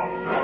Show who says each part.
Speaker 1: Oh,